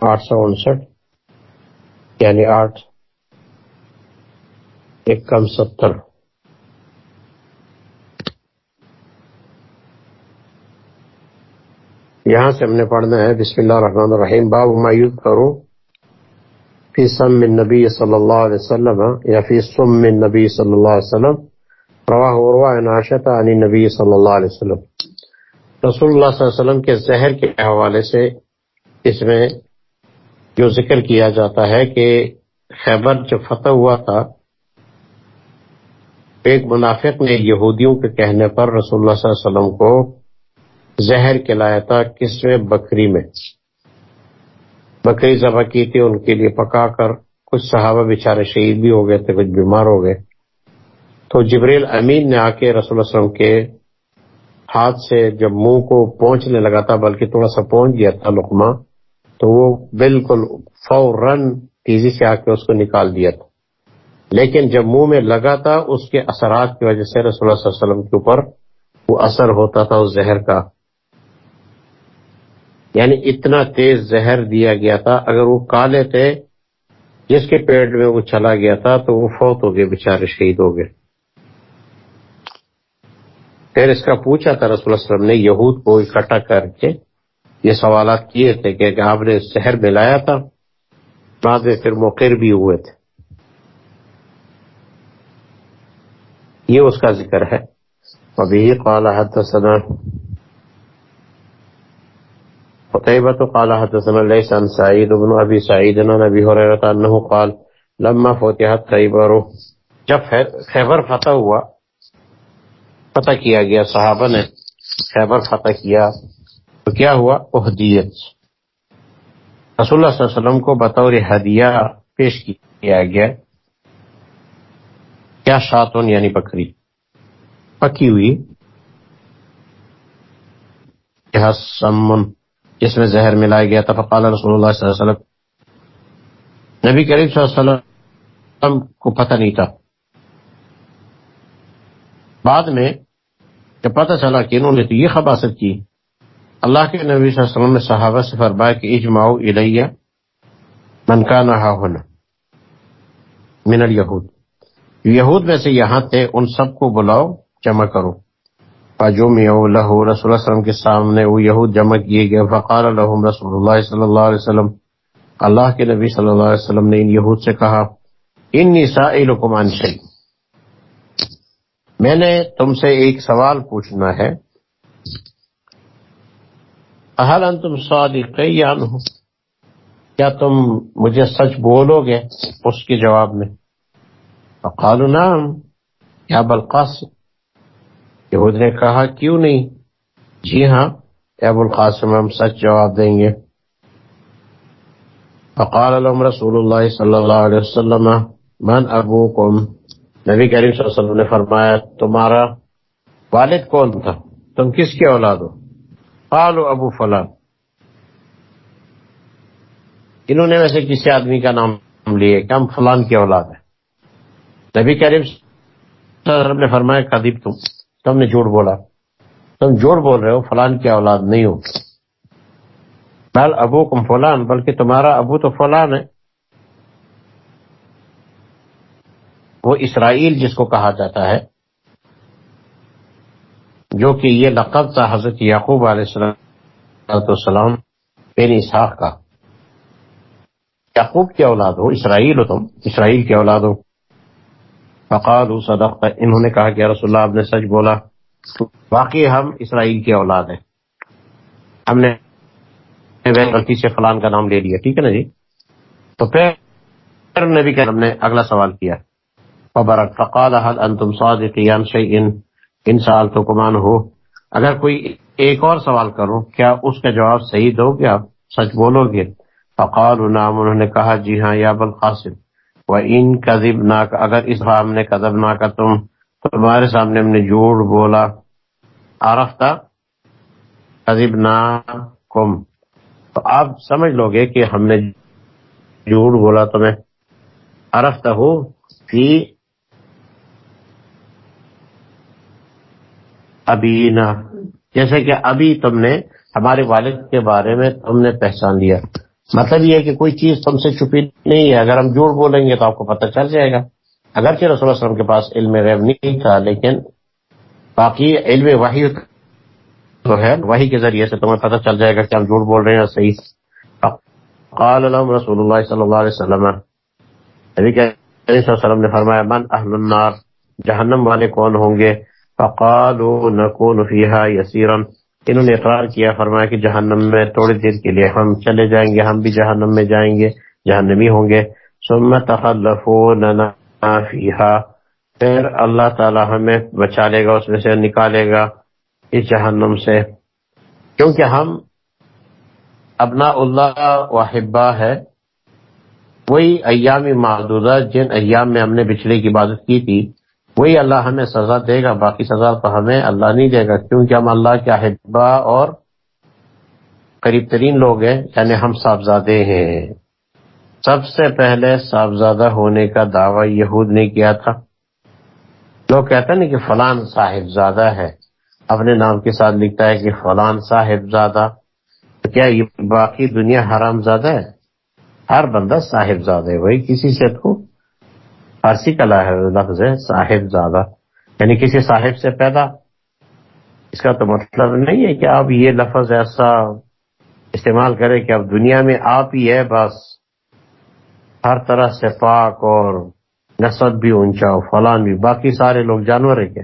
آٹھ سو انسٹھ یعنی آٹھ، ایک کم ستر۔ یہاں سے ہم نے پڑھنا ہے، بسم اللہ الرحمن الرحیم۔ باب مایوب کروں فی سم من نبی صلی اللہ علیہ وسلم، یا فی سم من نبی صلی اللہ علیہ وسلم۔ رواہ وروا ناشت عن نبی صلی اللہ علیہ وسلم۔ رسول اللہ صلی اللہ علیہ وسلم کے زہر کے حوالے سے اس میں جو ذکر کیا جاتا ہے کہ خیبر جو فتح ہوا تھا، ایک منافق نے یہودیوں کے کہنے پر رسول اللہ صلی اللہ علیہ وسلم کو زہر کلایا تھا کس میں؟ بکری میں۔ بکری ذبح کی تھی، ان کے لیے پکا کر کچھ صحابہ بیچارے شہید بھی ہو گئے تھے، کچھ بیمار ہو گئے۔ تو جبریل امین نے آ کے رسول اللہ علیہ وسلم کے ہاتھ سے جب منہ کو پہنچنے لگا تھا، بلکہ تھوڑا سا پہنچ گیا تھا لقمہ تو وہ بالکل فوراً تیزی سے آ کے اس کو نکال دیا تھا۔ لیکن جب منہ میں لگا تھا، اس کے اثرات کی وجہ سے رسول اللہ صلی اللہ علیہ وسلم کے اوپر وہ اثر ہوتا تھا اس زہر کا۔ یعنی اتنا تیز زہر دیا گیا تھا۔ اگر وہ کالے تھے، جس کے پیٹ میں وہ چلا گیا تھا، تو وہ فوت ہو گئے بےچارے شہید ہو گئے۔ پھر اس کا پوچھا تھا رسول اللہ علیہ وسلم نے یہود کو اکٹھا کر کے یہ سوالات کیے تھے کہ آپ نے شہر ملایا تھا؟ بعد میں پھر مقر بھی ہوئے تھے۔ یہ اس کا ذکر ہے۔ ابھی قال حدثنا قتيبة قال حدثنا ليس عن سعيد بن أبي سعيد عن أبي هريرة أنه قال لما فتحت خيبر جب خیبر فتح ہوا، فتح کیا گیا، صحابہ نے خیبر فتح کیا۔ تو کیا ہوا؟ اہدیت رسول اللہ صلی اللہ علیہ وسلم کو بطور ہدیہ پیش کیا گیا۔ کیا شاتون یعنی بکری؟ پکی ہوئی۔ سمن؟ جس میں زہر ملایا گیا تھا۔ فقال رسول اللہ صلی اللہ علیہ وسلم۔ نبی کریم صلی اللہ علیہ وسلم کو پتہ نہیں تھا۔ بعد میں جب پتہ چلا کہ انہوں نے تو یہ خباست کی۔ اللہ کے نبی صلی اللہ علیہ وسلم نے صحابہ سے فرمایا کہ اجماؤ الیہ من کان ہونا من الیہود۔ یہود میں سے یہاں تھے، ان سب کو بلاؤ، جمع کرو۔ فجمعوا له رسول اللہ علیہ وسلم کے سامنے وہ یہود جمع کیے گئے۔ فقال لهم رسول اللہ صلی اللہ علیہ وسلم، اللہ کے نبی صلی اللہ علیہ وسلم نے ان یہود سے کہا، انی سائلکم عن شیء میں نے تم سے ایک سوال پوچھنا ہے۔ اہل انتم صادقین؟ ہو کیا تم مجھے سچ بولو گے اس کے جواب میں؟ فقالوا نعم. یا بالقاسم یہود نے کہا، کیوں نہیں؟ جی ہاں ابو القاسم، ہم سچ جواب دیں گے۔ فقال لهم رسول اللہ صلی اللہ علیہ وسلم، من ابوکم؟ نبی کریم صلی اللہ علیہ وسلم نے فرمایا، تمہارا والد کون تھا؟ تم کس کے اولاد ہو؟ قالوا ابو فلان۔ انہوں نے ویسے کسی آدمی کا نام لیے کہ ہم فلان کی اولاد ہے نبی کریم صلی نے فرمایا قدیب تم تم نے جھوٹ بولا۔ تم جھوٹ بول رہے ہو، فلان کی اولاد نہیں ہو بل ابو کم فلان، بلکہ تمہارا ابو تو فلان ہے۔ وہ اسرائیل جس کو کہا جاتا ہے جو کہ یہ لقب تھا حضرت یعقوب علیہ السلام بین اسحاق کا۔ یعقوب کی اولاد ہو، اسرائیل ہو تم، اسرائیل کی اولاد ہو۔ فقال صدق انہوں نے کہا کہ رسول اللہ، آپ نے سچ بولا، واقعی ہم اسرائیل کی اولاد ہیں۔ ہم نے غلطی سے فلان کا نام لے لیا، ٹھیک ہے نا جی؟ تو پھر نبی کہ ہم نے اگلا سوال کیا۔ فبرک، فقال، هل انتم صادقین شیء ان سال تو کمان ہو۔ اگر کوئی ایک اور سوال کرو کیا اس کا جواب صحیح دو گے آپ؟ سچ بولو گے۔ فقال نام انہوں نے کہا جی ہاں یا بالقاسم وہ ان کذب نہ اگر اس بار ہم نے کذب نہ کر تم، تو تمہارے سامنے ہم نے جھوٹ بولا۔ عرف تھا کذب نہ کم تو آپ سمجھ لو گے کہ ہم نے جھوٹ بولا تمہیں۔ عرف ہو فی ابھی نہ۔ جیسے کہ ابھی تم نے ہمارے والد کے بارے میں تم نے پہچان لیا۔ مطلب یہ ہے کہ کوئی چیز تم سے چھپی نہیں ہے۔ اگر ہم جھوٹ بولیں گے تو آپ کو پتہ چل جائے گا۔ اگرچہ رسول اللہ علیہ وسلم کے پاس علم غیب نہیں تھا، لیکن باقی علم وحی تو ہے۔ وحی کے ذریعے سے تمہیں پتہ چل جائے گا کہ ہم جھوٹ بول رہے ہیں صحیح۔ قال لهم رسول اللہ صلی اللہ علیہ وسلم، نبی کہ علیہ وسلم نے فرمایا، من اہل النار، جہنم والے کون ہوں گے؟ فقالوا نكون فيها يسيرا۔ انہوں نے اقرار کیا، فرمایا کہ جہنم میں تھوڑی دیر کے لیے ہم چلے جائیں گے، ہم بھی جہنم میں جائیں گے، جہنمی ہوں گے۔ ثم تخلفوننا فيها۔ پھر اللہ تعالی ہمیں بچا لے گا، اس میں سے نکالے گا اس جہنم سے۔ کیونکہ ہم ابنا اللہ واحبہ ہے، وہی ایام معدودہ جن ایام میں ہم نے بچھڑے کی عبادت کی تھی۔ وہی اللہ ہمیں سزا دے گا، باقی سزا تو ہمیں اللہ نہیں دے گا، کیونکہ ہم اللہ کے احبا اور قریب ترین لوگ ہیں یعنی ہم صاحبزادے ہیں۔ سب سے پہلے صاحبزادہ ہونے کا دعویٰ یہود نے کیا تھا۔ لوگ کہتے ہیں نا کہ فلان صاحب زادہ ہے۔ اپنے نام کے ساتھ لکھتا ہے کہ فلان صاحب زادہ کیا یہ باقی دنیا حرام زادہ ہے؟ ہر بندہ صاحب زادہ ہے، وہی کسی سے تو فارسی کا لفظ ہے، صاحب زادہ۔ یعنی کسی صاحب سے پیدا۔ اس کا تو مطلب نہیں ہے کہ آپ یہ لفظ ایسا استعمال کریں کہ اب دنیا میں آپ ہی ہے بس ہر طرح سے پاک اور نسب بھی اونچا ہو فلان بھی۔ باقی سارے لوگ جانور ہے کیا؟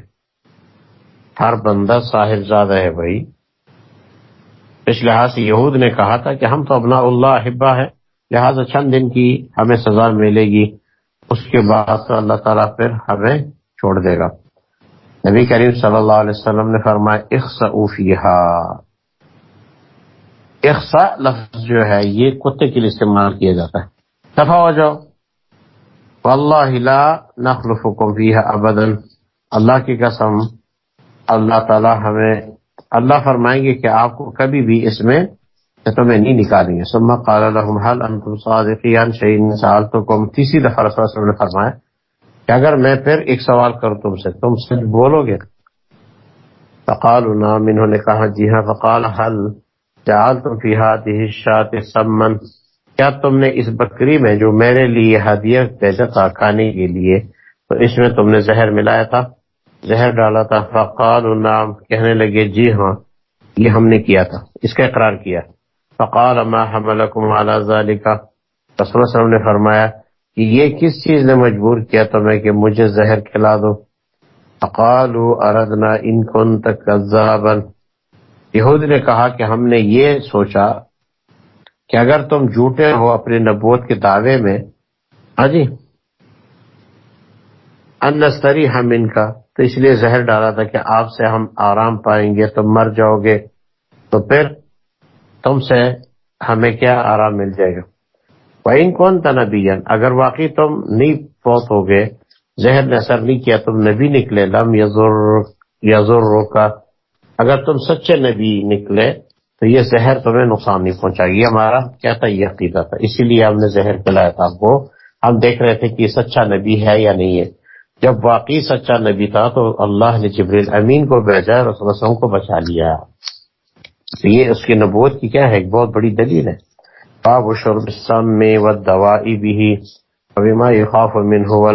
ہر بندہ صاحب زادہ ہے بھائی۔ اس لحاظ سے یہود نے کہا تھا کہ ہم تو اپنا اللہ احبا ہے لہٰذا چند دن کی ہمیں سزا ملے گی۔ اس کے بعد تو اللہ تعالیٰ پھر ہمیں چھوڑ دے گا۔ نبی کریم صلی اللہ علیہ وسلم نے فرمایا اخسا اوفیہ اخسا لفظ جو ہے، یہ کتے کے لیے استعمال کیا جاتا ہے۔ دفاع ہو جاؤ۔ واللہ لا نخلفکم فیہا ابدا۔ اللہ کی قسم، اللہ تعالی ہمیں، اللہ فرمائیں گے کہ آپ کو کبھی بھی اس میں تمہیں نہیں نکالیں گے۔ ثم قال لهم هل انتم صادقین؟ شيء سالتكم تیسری دفعہ رسول اللہ نے فرمایا کہ اگر میں پھر ایک سوال کروں تم سے، تم سچ بولو گے۔ فقالوا، نعم، انہوں نے کہا جی ہاں۔ فقال، هل جعلتم في هذه الشاة سمن کیا تم نے اس بکری میں جو میرے لیے ہدیہ بھیجا تھا کھانے کے لیے، تو اس میں تم نے زہر ملایا تھا، زہر ڈالا تھا؟ فقال نام کہنے لگے جی ہاں یہ ہم نے کیا تھا، اس کا اقرار کیا۔ فقال ما حملکم علی ذالک رسول اللہ وسلم نے فرمایا کہ یہ کس چیز نے مجبور کیا تمہیں کہ مجھے زہر کھلا دو؟ فقالوا اردنا ان کنت کذابا. یہود نے کہا کہ ہم نے یہ سوچا کہ اگر تم جھوٹے ہو اپنے نبوت کے دعوے میں ہاں جی انستری ہم ان کا تو اس لیے زہر ڈالا تھا کہ آپ سے ہم آرام پائیں گے تم مر جاؤ گے۔ تو پھر تم سے ہمیں کیا آرام مل جائے گا؟ وَإِن كُنْتَ نَبِيًّا، اگر واقعی تم نہیں فوت ہو گئے زہر نے اثر نہیں کیا، تم نبی نکلے، لم یزر یزر کا اگر تم سچے نبی نکلے، تو یہ زہر تمہیں نقصان نہیں پہنچا یہ ہمارا کیا تھا؟ یہ عقیدہ تھا۔ اسی لیے ہم نے زہر پلایا تھا۔ آپ کو ہم دیکھ رہے تھے کہ یہ سچا نبی ہے یا نہیں ہے۔ جب واقعی سچا نبی تھا تو اللہ نے جبریل امین کو بھیجا رسول وسلم کو بچا لیا۔ یہ اس کی نبوت کی کیا ہے؟ ایک بہت بڑی دلیل ہے۔ باب و شرب سم میں و دوائی بھی ابیما خاف من ہو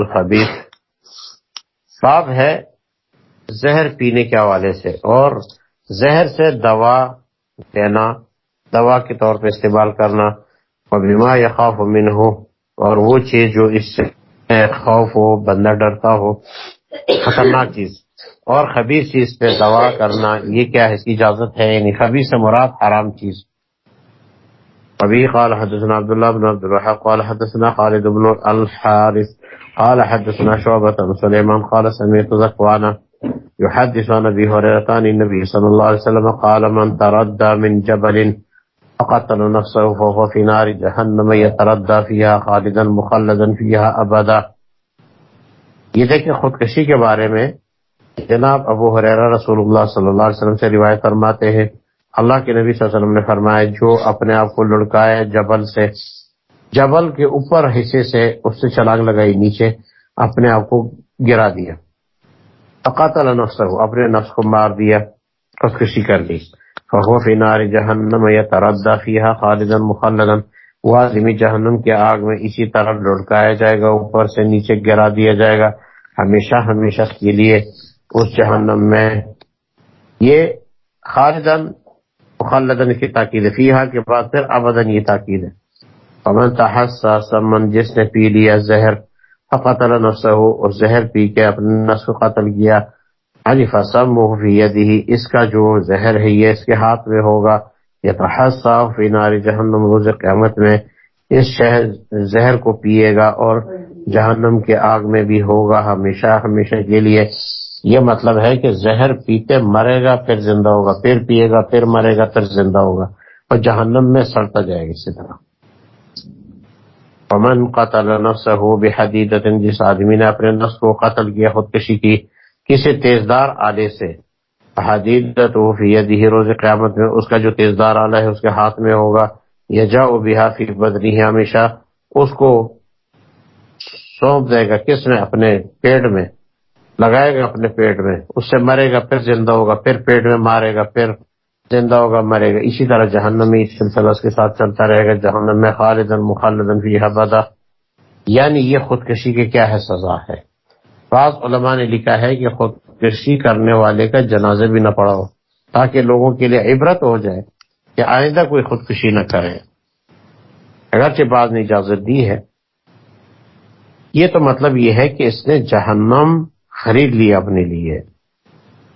باب ہے زہر پینے کے حوالے سے اور زہر سے دوا دینا دوا کے طور پہ استعمال کرنا۔ اور بیما یا خوف ہو اور وہ چیز جو اس سے خوف ہو، بندہ ڈرتا ہو، خطرناک چیز۔ اور خبیر چیز پہ دوا کرنا، یہ کیا ہے؟ اس کی اجازت ہے؟ یعنی خبیر سے مراد حرام چیز۔ ابھی قال حدثنا عبداللہ بن عبد الوهاب قال حدثنا خالد بن الحارث، قال حدثنا شعبة سليمان قال سمعت ذكوانا يحدث عن ابي هريره عن النبي صلى الله عليه وسلم، قال من تردى من جبل فقتل نفسه فهو في نار جهنم يتردى فيها خالدا مخلدا فيها ابدا۔ یہ دیکھیں خودکشی کے بارے میں جناب ابو حریرہ رسول اللہ صلی اللہ علیہ وسلم سے روایت فرماتے ہیں، اللہ کے نبی صلی اللہ علیہ وسلم نے فرمایا، جو اپنے آپ کو لڑکائے جبل سے، جبل کے اوپر حصے سے اس سے چلاگ لگائی، نیچے اپنے آپ کو گرا دیا۔ فقاتل نفسه اپنے نفس کو مار دیا، خودکشی کر لی۔ فهو نار جہنم یتردى فیها خالدا مخلدا۔ وہ جہنم کے آگ میں اسی طرح لڑکایا جائے گا، اوپر سے نیچے گرا دیا جائے گا۔ ہمیشہ ہمیشہ کے لیے اس جہنم میں یہ خالدن مخلدن کی تاکید فیحا کے بعد پھر ابدن یہ تاکید ہے۔ امن تحسا سمن جس نے پی لیا زہر، فقتل نفسه اور زہر پی کے اپنے نفس کو قتل کیا یعنی علی فسم فی اس کا جو زہر ہے یہ اس کے ہاتھ میں ہوگا۔ یتحسا فی نار جہنم روز قیامت میں اس شہر زہر کو پیے گا اور جہنم کے آگ میں بھی ہوگا ہمیشہ ہمیشہ کے لیے۔ یہ مطلب ہے کہ زہر پیتے مرے گا، پھر زندہ ہوگا، پھر پیے گا، پھر مرے گا، پھر زندہ ہوگا، اور جہنم میں سڑتا جائے گا اسی طرح۔ امن قتل نفس ہو بے جس آدمی نے اپنے نفس کو قتل کیا، خودکشی کی، کسی تیزدار آلے سے حدیدت ہو فی روز قیامت میں اس کا جو تیزدار آلہ ہے، اس کے ہاتھ میں ہوگا۔ یا جا بہا فی بدنی ہے ہمیشہ، اس کو سونپ دے گا کس میں اپنے پیڑ میں۔ لگائے گا اپنے پیٹ میں۔ اس سے مرے گا، پھر زندہ ہوگا، پھر پیٹ میں مارے گا، پھر زندہ ہوگا، مرے گا۔ اسی طرح جہنم میں اس سلسلہ اس کے ساتھ چلتا رہے گا، جہنم میں خالدن مخالدن فی حبدا یعنی یہ خودکشی کے کیا ہے سزا ہے؟ بعض علماء نے لکھا ہے کہ خودکشی کرنے والے کا جنازے بھی نہ پڑا ہو تاکہ لوگوں کے لیے عبرت ہو جائے کہ آئندہ کوئی خودکشی نہ کرے۔ اگرچہ بعض نے اجازت دی ہے۔ یہ تو مطلب یہ ہے کہ اس نے جہنم خرید لیا اپنے لیے۔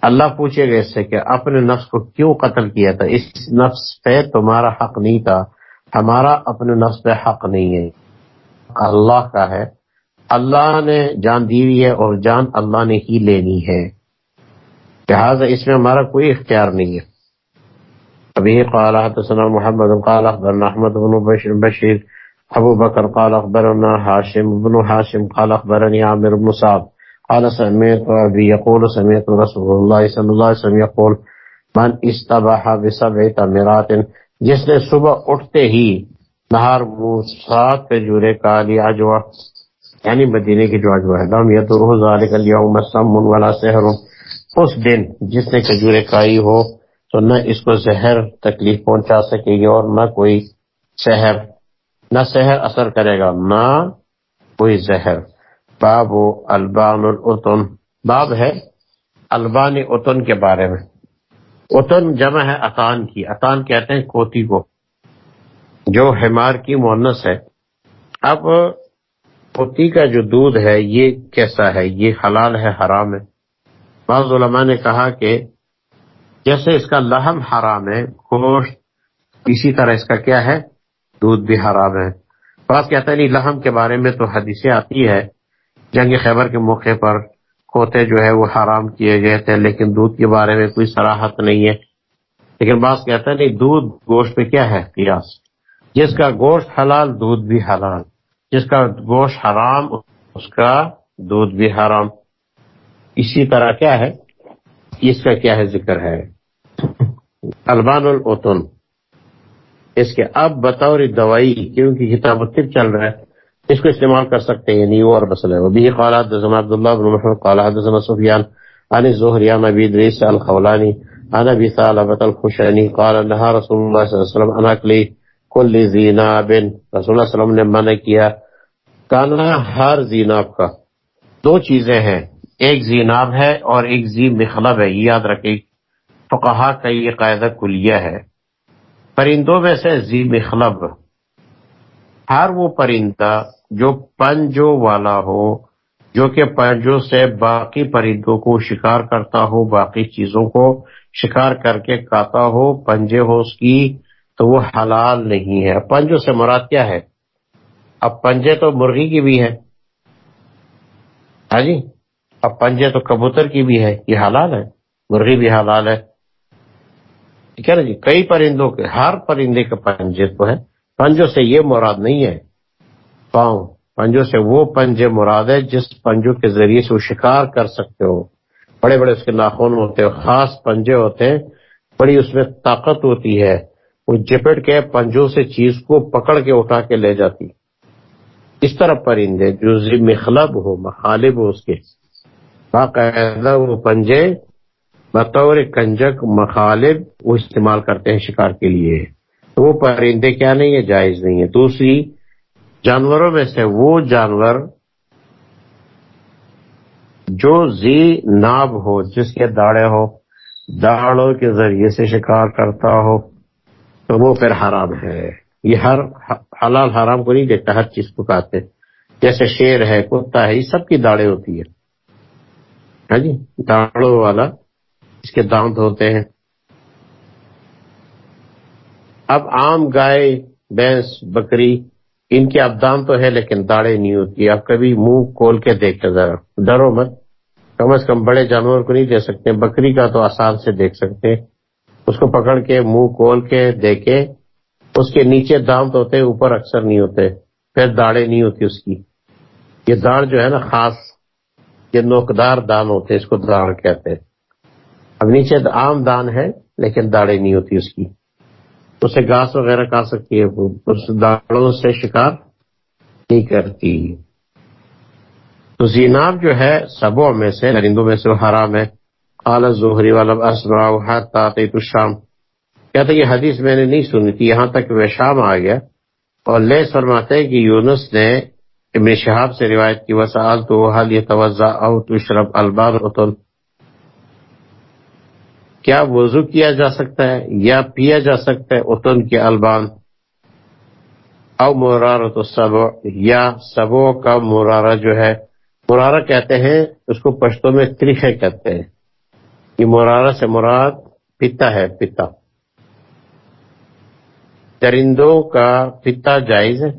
اللہ پوچھے گا اس سے کہ اپنے نفس کو کیوں قتل کیا تھا؟ اس نفس پہ تمہارا حق نہیں تھا، ہمارا اپنے نفس پہ حق نہیں ہے۔ اللہ کا ہے۔ اللہ نے جان دی ہوئی ہے اور جان اللہ نے ہی لینی ہے۔ لہٰذا اس میں ہمارا کوئی اختیار نہیں ہے۔ ابھی قال حدثنا محمد، قال اخبرنا احمد بن بشیر، ابو بکر، قال اخبرنا حاشم بن حاشم، قال اخبرني عامر بن صعب۔ قال سمعت ابي يقول سمعت رسول الله صلى الله عليه وسلم يقول، من استباح بسبع تمرات، جس نے صبح اٹھتے ہی نہار منہ سات پہ جورے کا لیا اجوا یعنی مدینے کی جو اجوا ہے، لم يدره ذلك اليوم سم ولا سحر، اس دن جس نے کجورے کھائی ہو، تو نہ اس کو زہر تکلیف پہنچا سکے گی اور نہ کوئی شہر نہ شہر اثر کرے گا، نہ کوئی زہر۔ باب البان التن باب ہے البان اتن کے بارے میں۔ اتن جمع ہے اطان کی۔ اطان کہتے ہیں کوتی کو، جو ہمار کی مونس ہے۔ اب کوتی کا جو دودھ ہے، یہ کیسا ہے؟ یہ حلال ہے، حرام ہے؟ بعض علماء نے کہا کہ جیسے اس کا لہم حرام ہے، گوشت، اسی طرح اس کا کیا ہے؟ دودھ بھی حرام ہے۔ بعض کہتا ہے نہیں لہم کے بارے میں تو حدیثیں آتی ہے۔ جنگ خیبر کے موقع پر کھوتے جو ہے وہ حرام کیے گئے تھے، لیکن دودھ کے بارے میں کوئی سراہت نہیں ہے۔ لیکن بعض کہتا ہے نہیں، دودھ گوشت پہ کیا ہے؟ قیاس جس کا گوشت حلال، دودھ بھی حلال جس کا گوشت حرام، اس کا دودھ بھی حرام۔ اسی طرح کیا ہے؟ اس کا کیا ہے ذکر ہے؟ البان التن اس کے اب بطور دوائی، کیونکہ کتاب طب چل رہا ہے اس کو استعمال کر سکتے ہیں یعنی نہیں اور مسئلہ ہے۔ وبی قال حدثنا عبد الله بن محمد، قال حدثنا سفيان عن الزهري عن ابي ادريس الخولاني عن ابي ثعلبة الخشني قال نهى رسول الله صلى الله عليه وسلم عن اكل كل ذي ناب رسول اللہ صلی اللہ علیہ وسلم نے منع کیا، کانا ہر زیناب کا۔ دو چیزیں ہیں، ایک زیناب ہے اور ایک زی مخلب ہے، یہ یاد رکھیں، فقہا کا یہ قاعدہ کلیہ ہے۔ پرندوں میں سے زی مخلب ہر وہ پرندہ جو پنجوں والا ہو، جو کہ پنجوں سے باقی پرندوں کو شکار کرتا ہو، باقی چیزوں کو شکار کر کے کاتا ہو، پنجے ہو اس کی، تو وہ حلال نہیں ہے۔ پنجوں سے مراد کیا ہے؟ اب پنجے تو مرغی کی بھی ہے۔ ہاں جی؟ اب پنجے تو کبوتر کی بھی ہے۔ یہ حلال ہے۔ مرغی بھی حلال ہے۔ ٹھیک ہے نا جی؟ کئی پرندوں کے، ہر پرندے کے پنجے تو ہے پنجوں سے یہ مراد نہیں ہے۔ پاؤں، پنجوں سے وہ پنجے مراد ہے جس پنجوں کے ذریعے سے وہ شکار کر سکتے ہو۔ بڑے بڑے اس کے ناخن ہوتے ہیں، خاص پنجے ہوتے ہیں، بڑی اس میں طاقت ہوتی ہے۔ وہ جپٹ کے پنجوں سے چیز کو پکڑ کے اٹھا کے لے جاتی۔ اس طرح پرندے جو مخلب ہو، مخالب ہو اس کے۔ باقاعدہ وہ پنجے بطور کنجک مخالب وہ استعمال کرتے ہیں شکار کے لیے۔ تو وہ پرندے کیا نہیں ہے جائز نہیں ہے دوسری، جانوروں میں سے وہ جانور جو زی ناب ہو، جس کے داڑے ہو، داڑوں کے ذریعے سے شکار کرتا ہو، تو وہ پھر حرام ہے۔ یہ ہر حلال حرام کو نہیں دیکھتا، ہر چیز کو کہتے جیسے شیر ہے، کتا ہے، یہ سب کی داڑیں ہوتی ہے ہاں جی؟ داڑوں والا، اس کے دانت ہوتے ہیں۔ اب عام گائے، بھینس، بکری، ان کی ابدان تو ہے لیکن داڑیں نہیں ہوتی۔ آپ کبھی منہ کھول کے دیکھتے ذرا۔ ڈرو مت۔ کم از کم بڑے جانور کو نہیں دے سکتے۔ بکری کا تو آسان سے دیکھ سکتے۔ اس کو پکڑ کے، منہ کھول کے دیکھے۔ اس کے نیچے دانت ہوتے، اوپر اکثر نہیں ہوتے۔ پھر داڑیں نہیں ہوتی اس کی۔ یہ داڑ جو ہے نا خاص، یہ نوکدار دان ہوتے، اس کو داڑ کہتے۔ ہیں اب نیچے عام دان ہے لیکن داڑیں نہیں ہوتی اس کی۔ اسے گھاس وغیرہ کھا سکتی ہے، اس داڑوں سے شکار نہیں کرتی۔ تو زیناب جو ہے، سبوں میں سے، درندوں میں سے حرام ہے اعلی ظہری والا اسما تو شام کہتے یہ حدیث میں نے نہیں سنی تھی، یہاں تک وہ شام آ گیا۔ اور لے فرماتے ہیں کہ یونس نے ابن شہاب سے روایت کی وسال تو حل یہ توجہ او تشرب البار کیا وضو کیا جا سکتا ہے یا پیا جا سکتا ہے اتن کے البان او مرارہ تو سب یا سبو کا مرارہ جو ہے، مرارہ کہتے ہیں، اس کو پشتوں میں تریخے کہتے ہیں۔ یہ مرارہ سے مراد پتا ہے، پتا۔ درندوں کا پتا جائز ہے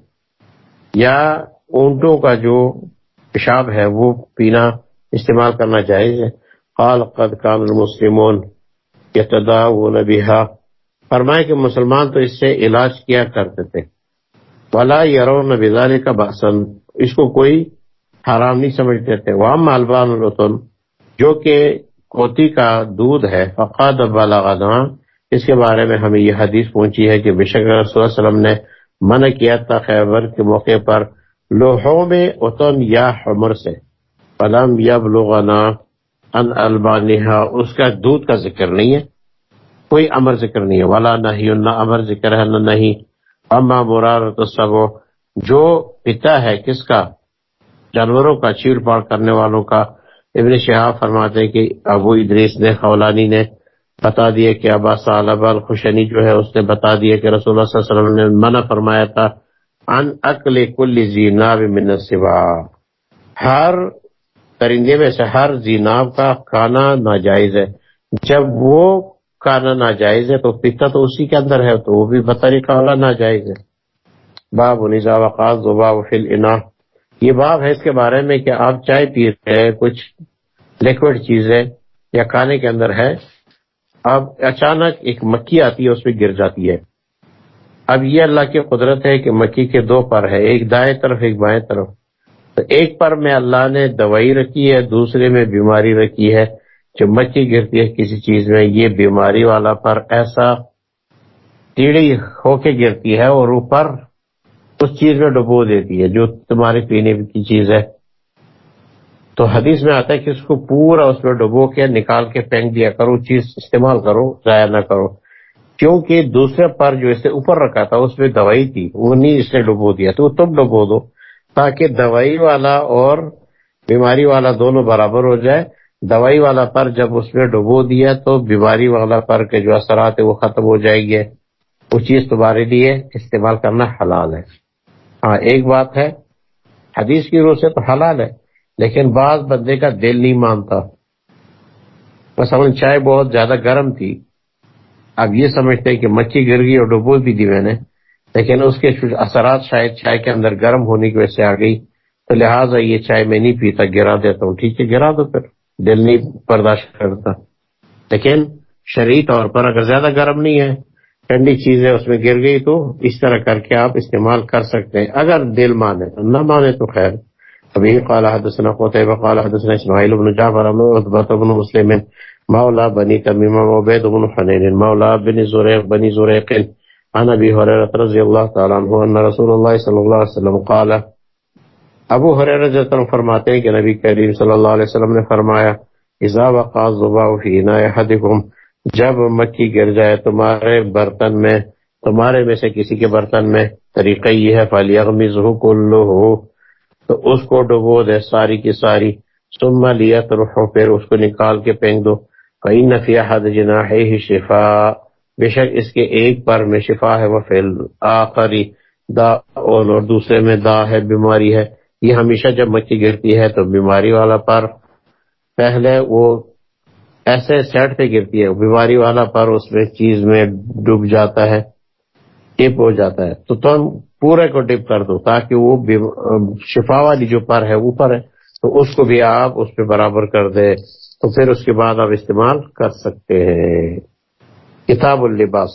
یا اونٹوں کا جو پیشاب ہے، وہ پینا استعمال کرنا جائز ہے۔ قال قد کان المسلمون۔ یتداون بها فرمائے کہ مسلمان تو اس سے علاج کیا کرتے تھے۔ ولا یرون بذلك باسا اس کو کوئی حرام نہیں سمجھتے تھے۔ وہ مالبان الرتن جو کہ کوتی کا دودھ ہے، فقاد بلغنا اس کے بارے میں ہمیں یہ حدیث پہنچی ہے کہ بشک رسول اللہ علیہ وسلم نے منع کیا تھا خیبر کے موقع پر، لوہوں میں اتن یا حمر سے۔ فلم یب لوگنا ان البانیہ اس کا دودھ کا ذکر نہیں ہے۔ کوئی امر ذکر نہیں ہے۔ والا نہیں نہ امر ذکر ہے، نہ نہیں اما مرار تو جو پتا ہے کس کا؟ جانوروں کا چیر پاڑ کرنے والوں کا۔ ابن شہاب فرماتے کہ ابو ادریس نے، خولانی نے بتا دیا کہ ابا صالب الخشنی جو ہے، اس نے بتا دیا کہ رسول اللہ صلی اللہ علیہ وسلم نے منع فرمایا تھا ان اکل کل زیناب من سوا ہر درندے میں سے ہر زیناب کا کھانا ناجائز ہے۔ جب وہ کھانا ناجائز ہے تو پتا تو اسی کے اندر ہے، تو وہ بھی بطری کالا ناجائز ہے۔ باب نزا وقاص باب فل انا یہ باب ہے اس کے بارے میں کہ آپ چائے پی رہے ہیں، کچھ لیکوڈ چیزیں یا کھانے کے اندر ہے۔ اب اچانک ایک مکھی آتی ہے، اس پہ گر جاتی ہے۔ اب یہ اللہ کی قدرت ہے کہ مکھی کے دو پر ہے، ایک دائیں طرف، ایک بائیں طرف۔ تو ایک پر میں اللہ نے دوائی رکھی ہے، دوسرے میں بیماری رکھی ہے، جو مکھی گرتی ہے کسی چیز میں، یہ بیماری والا پر ایسا ٹیڑی ہو کے گرتی ہے اور اوپر اس چیز میں ڈبو دیتی ہے، جو تمہارے پینے کی چیز ہے۔ تو حدیث میں آتا ہے کہ اس کو پورا اس میں ڈبو کے نکال کے پھینک دیا کرو، چیز استعمال کرو، ضائع نہ کرو۔ کیونکہ دوسرے پر جو اسے اوپر رکھا تھا، اس میں دوائی تھی وہ نہیں اس نے ڈبو دیا، تو تم ڈبو دو۔ تاکہ دوائی والا اور بیماری والا دونوں برابر ہو جائے۔ دوائی والا پر جب اس میں ڈبو دیا تو بیماری والا پر کے جو اثرات ہے وہ ختم ہو جائے گی وہ چیز تمہارے لیے استعمال کرنا حلال ہے۔ ہاں ایک بات ہے، حدیث کی روح سے تو حلال ہے، لیکن بعض بندے کا دل نہیں مانتا۔ مثلا چائے بہت زیادہ گرم تھی۔ اب یہ سمجھتے کہ مچھی گر گئی اور ڈبو بھی دی میں نے۔ لیکن اس کے اثرات شاید چائے کے اندر گرم ہونے کی وجہ سے آ گئی۔ تو لہٰذا یہ چائے میں نہیں پیتا، گرا دیتا ہوں، ٹھیک ہے؟ گرا دو پھر۔ دل نہیں برداشت کرتا۔ لیکن شرعی طور پر اگر زیادہ گرم نہیں ہے، ٹھنڈی چیز ہے اس میں گر گئی تو اس طرح کر کے آپ استعمال کر سکتے ہیں۔ اگر دل مانے تو، نہ مانے تو خیر۔ ابھی قال حدثنا قتيبة، قال حدثنا اسماعيل بن جعفر بن عتبة بن مسلم مولى بني تميم وعبيد بن حنين مولى بن زريق، بني زريق عن ابي هريرة رضي الله تعالى عنه ان رسول الله صلى الله عليه وسلم قال، ابو حریرہ رضی اللہ عنہ فرماتے ہیں کہ نبی کریم صلی اللہ علیہ وسلم نے فرمایا، اذا وقع الذباب في اناء احدكم جب مکھی گر جائے تمہارے برتن میں، تمہارے میں سے کسی کے برتن میں، طریقہ یہ ہے فلی اغمز تو اس کو ڈبو دے ساری کی ساری، ثم لیت رخو پھر اس کو نکال کے پھینک دو کئی نفی حد جنا ہے بے شک اس کے ایک پر میں شفا ہے، وہ فیل آخری، دا اور دوسرے میں دا ہے، بیماری ہے۔ یہ ہمیشہ جب مچھی گرتی ہے تو بیماری والا پر پہلے وہ ایسے سیٹ پہ گرتی ہے، بیماری والا پر اس میں چیز میں ڈوب جاتا ہے، ٹپ ہو جاتا ہے۔ تو تم پورے کو ڈپ کر دو تاکہ وہ شفا والی جو پر ہے اوپر ہے۔ تو اس کو بھی آپ اس پہ برابر کر دے تو پھر اس کے بعد آپ استعمال کر سکتے ہیں۔ کتاب اللباس۔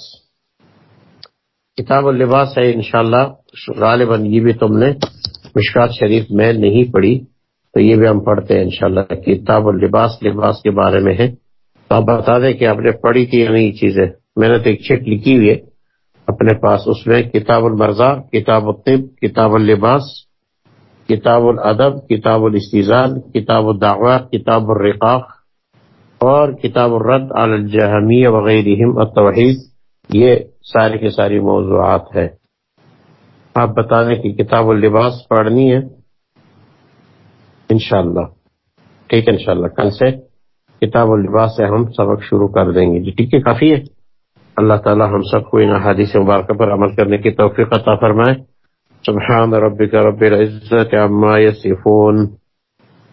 کتاب اللباس ہے انشاءاللہ، غالباً یہ بھی تم نے مشکات شریف میں نہیں پڑھی، تو یہ بھی ہم پڑھتے ہیں انشاءاللہ۔ کتاب اللباس، لباس کے بارے میں ہے۔ تو آپ بتا دیں کہ آپ نے پڑھی تھی یا نہیں چیزیں۔ میں نے تو ایک چیک لکھی ہوئی ہے اپنے پاس، اس میں کتاب المرزا کتاب الطب، کتاب اللباس، کتاب الادب، کتاب الاستیزان، کتاب الدعوات، کتاب الرقاق اور کتاب الرد علی الجہمیہ وغیرہ التوحید، یہ سارے کے ساری موضوعات ہے آپ بتا دیں کہ کتاب اللباس پڑھنی ہے؟ انشاءاللہ۔ ٹھیک ہے، انشاءاللہ۔ کل سے کتاب اللباس سے ہم سبق شروع کر دیں گے۔ جی ٹھیک ہے، کافی ہے۔ اللہ تعالی ہم سب کو ان حادث مبارکہ پر عمل کرنے کی توفیق عطا فرمائے۔ سبحان ربک رب العزت عما یصفون۔